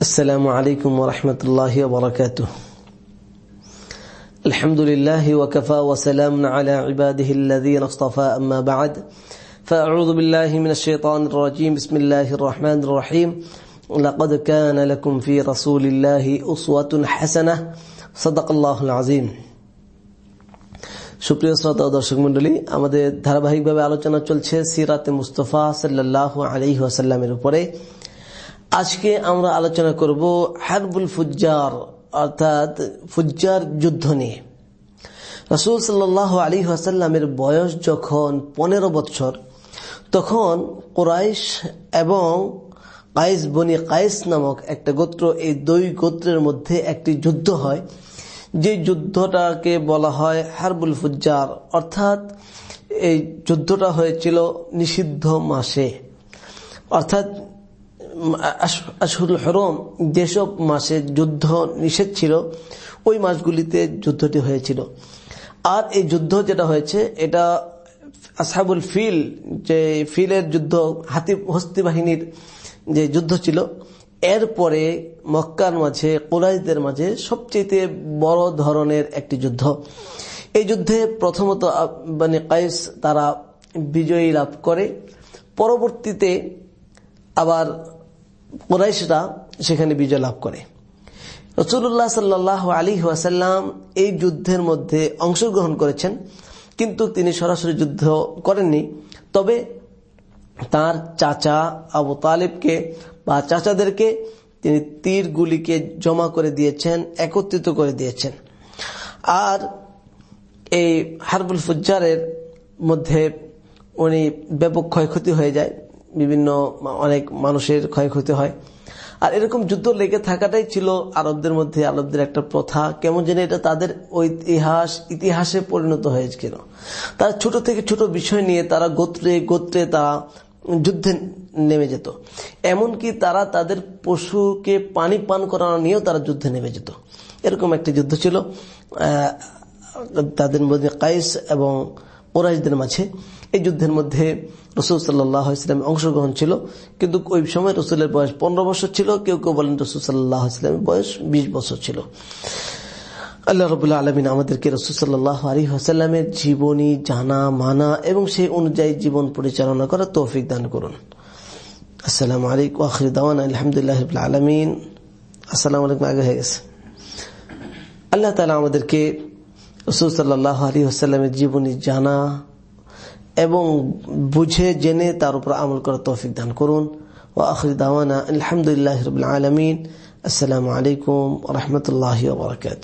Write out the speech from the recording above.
السلام عليكم ورحمة الله وبركاته الحمد لله وكفى وسلام على عباده الذين اصطفى أما بعد فأعوذ بالله من الشيطان الرجيم بسم الله الرحمن الرحيم لقد كان لكم في رسول الله أسوة حسنة صدق الله العظيم সুপ্রিয় শ্রোতা দর্শক মন্ডলী আমাদের ধারাবাহিকভাবে আলোচনা চলছে সিরাতে মুস্তফা সাল্লাহ আলী ওয়াসাল্লামের উপরে আজকে আমরা আলোচনা করব হারবুল ফুজ্জার, অর্থাৎ ফুজ্জার যুদ্ধ নিয়ে। রসুল সাল্লাহ আলী আসাল্লামের বয়স যখন পনেরো বছর, তখন কোরাইশ এবং কায়েস, বনি কায়েস নামক একটা গোত্র, এই দুই গোত্রের মধ্যে একটি যুদ্ধ হয়। যে যুদ্ধটাকে বলা হয় হারবুল ফুজ্জার, অর্থাৎ এই যুদ্ধটা হয়েছিল নিষিদ্ধ মাসে। অর্থাৎ আশহুল হরম যেসব মাসে যুদ্ধ নিষেধ ছিল, ওই মাসগুলিতে যুদ্ধটি হয়েছিল। আর এই যুদ্ধ যেটা হয়েছে, এটা আসাবুল ফিল, যে ফিলের যুদ্ধ, হাতি হস্তি বাহিনীর যে যুদ্ধ ছিল, এরপরে মক্কার মাঝে, কোরাইশদের মাঝে সবচেয়ে বড় ধরনের একটি যুদ্ধ। এই যুদ্ধে প্রথমত মানে কায়েস তারা বিজয়ী লাভ করে, পরবর্তীতে আবার কোরাইশরা সেখানে বিজয় লাভ করে। রসুল্লাহ সাল্লাহ আলী ওয়াসাল্লাম এই যুদ্ধের মধ্যে অংশগ্রহণ করেছেন, কিন্তু তিনি সরাসরি যুদ্ধ করেননি। তবে তার চাচা আবু তালিবকে বা চাচাদেরকে তিনি তীর গুলিকে জমা করে দিয়েছেন, একত্রিত করে দিয়েছেন। আর এই হারবুল ফুজ্জারের মধ্যে উনি ব্যাপক ক্ষয়ক্ষতি হয়ে যায়। বিভিন্ন অনেক মানুষের ক্ষয়ক্ষতি হয়। আর এরকম যুদ্ধ লেগে থাকাটাই ছিল আরবদের মধ্যে আরবদের একটা প্রথা। কেমন যেন এটা তাদের ইতিহাস ইতিহাসে পরিণত হয়েছিল। তারা ছোট থেকে ছোট বিষয় নিয়ে তারা গোত্রে গোত্রে তারা যুদ্ধে নেমে যেত। এমনকি তারা তাদের পশুকে পানি পান করানো নিয়েও তারা যুদ্ধে নেমে যেত। এরকম একটি যুদ্ধ ছিল। তাদের মধ্যে কাইস এবং ওরাইশদের মাঝে এই যুদ্ধের মধ্যে রসুল সাল্লাহ ইসলামের অংশগ্রহণ ছিল। কিন্তু ওই সময় রসুলের বয়স পনেরো বছর ছিল, কেউ কেউ বলেন রসুল সাল্লাহ ইসলামের বয়স বিশ বছর ছিল। আল্লাহ রবুল্লাহ আলমিন আমাদেরকে রসুসাল্লাহ আলী হাসাল্লামের জীবনী, জানা, মানা এবং সেই অনুযায়ী জীবন পরিচালনা করা তৌফিক দান করুন। আসসালামু আলাইকুম, আখরি দাওয়ান, আলহামদুলিল্লাহ আলমিন। আসসালাম আলাইকুম, আগে হয়ে গেছে। আল্লাহ তালা আমাদেরকে রসুল সাল্লাহ আলী হাসাল্লামের জীবনী জানা এবং বুঝে জেনে তার উপর আমল করার তৌফিক দান করুন। ও আখরি দাওয়ানা আলহামদুলিল্লাহ রবিল আলমিন। আসসালামু আলাইকুম রহমতুল্লাহ বরকাত